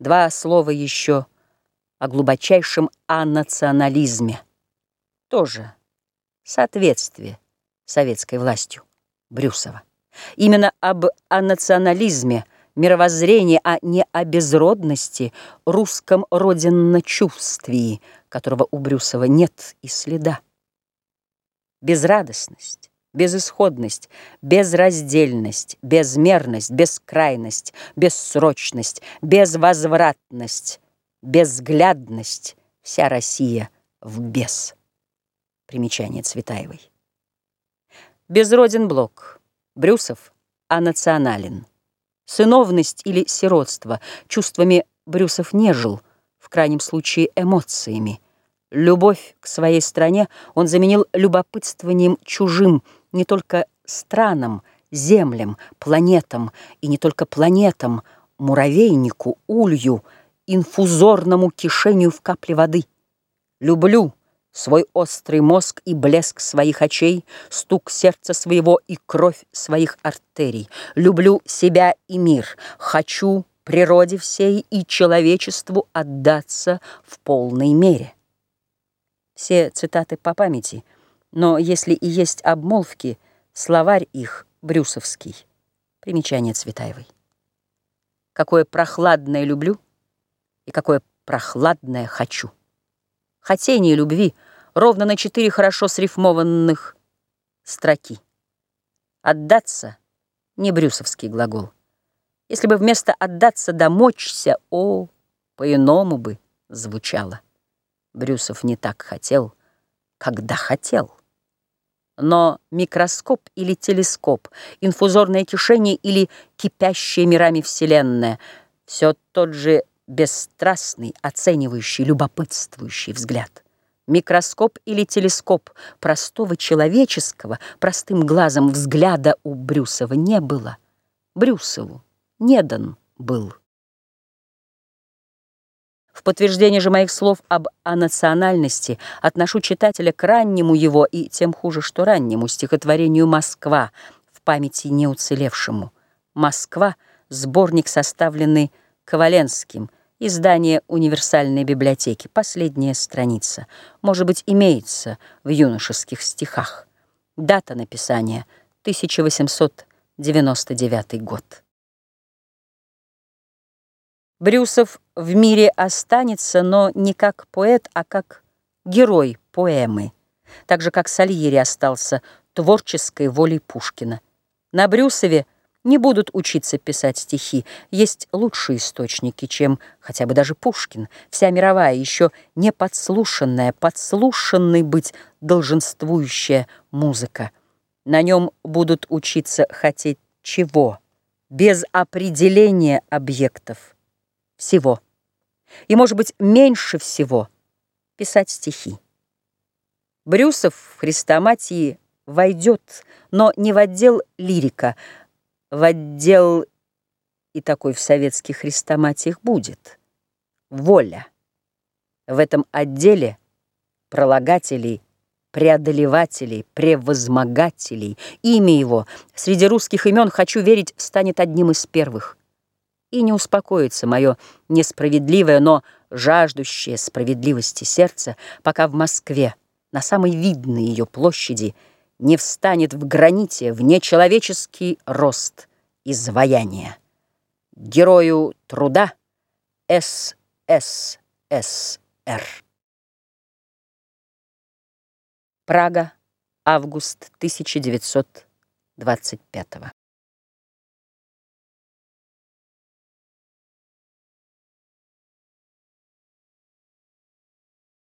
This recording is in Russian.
Два слова еще о глубочайшем анационализме. Тоже соответствие советской властью Брюсова. Именно об анационализме, мировоззрении, а не о безродности, русском родинночувствии, которого у Брюсова нет и следа. Безрадостность, безысходность, безраздельность, безмерность, бескрайность, бессрочность, безвозвратность, безглядность — вся Россия в бес. Примечание Цветаевой. Безроден блок. Брюсов анационален. Сыновность или сиротство чувствами Брюсов не жил, в крайнем случае эмоциями. Любовь к своей стране он заменил любопытствованием чужим, не только странам, землям, планетам, и не только планетам, муравейнику, улью, инфузорному кишению в капле воды. Люблю свой острый мозг и блеск своих очей, стук сердца своего и кровь своих артерий. Люблю себя и мир, хочу природе всей и человечеству отдаться в полной мере. Все цитаты по памяти, но если и есть обмолвки, словарь их брюсовский. Примечание Цветаевой. Какое прохладное люблю и какое прохладное хочу. Хотение любви ровно на четыре хорошо срифмованных строки. Отдаться — не брюсовский глагол. Если бы вместо «отдаться» «домочься», о, по-иному бы звучало. Брюсов не так хотел, когда хотел. Но микроскоп или телескоп, инфузорное кишение или кипящая мирами Вселенная — все тот же бесстрастный, оценивающий, любопытствующий взгляд. Микроскоп или телескоп простого человеческого, простым глазом взгляда у Брюсова не было. Брюсову не дан был. В подтверждение же моих слов об анациональности отношу читателя к раннему его и тем хуже, что раннему стихотворению «Москва» в памяти неуцелевшему. «Москва» — сборник, составленный Коваленским, издание универсальной библиотеки, последняя страница, может быть, имеется в юношеских стихах. Дата написания — 1899 год. Брюсов в мире останется, но не как поэт, а как герой поэмы, так же, как Сальери остался творческой волей Пушкина. На Брюсове не будут учиться писать стихи. Есть лучшие источники, чем хотя бы даже Пушкин. Вся мировая, еще не подслушанная, подслушанной быть долженствующая музыка. На нем будут учиться хотеть чего? Без определения объектов всего. И, может быть, меньше всего писать стихи. Брюсов в «Хрестоматии» войдет, но не в отдел лирика, в отдел, и такой в советских хрестоматиях будет, воля. В этом отделе пролагателей, преодолевателей, превозмогателей, имя его среди русских имен, хочу верить, станет одним из первых и не успокоится мое несправедливое, но жаждущее справедливости сердце, пока в Москве, на самой видной ее площади, не встанет в граните в нечеловеческий рост изваяния. Герою труда СССР. Прага, август 1925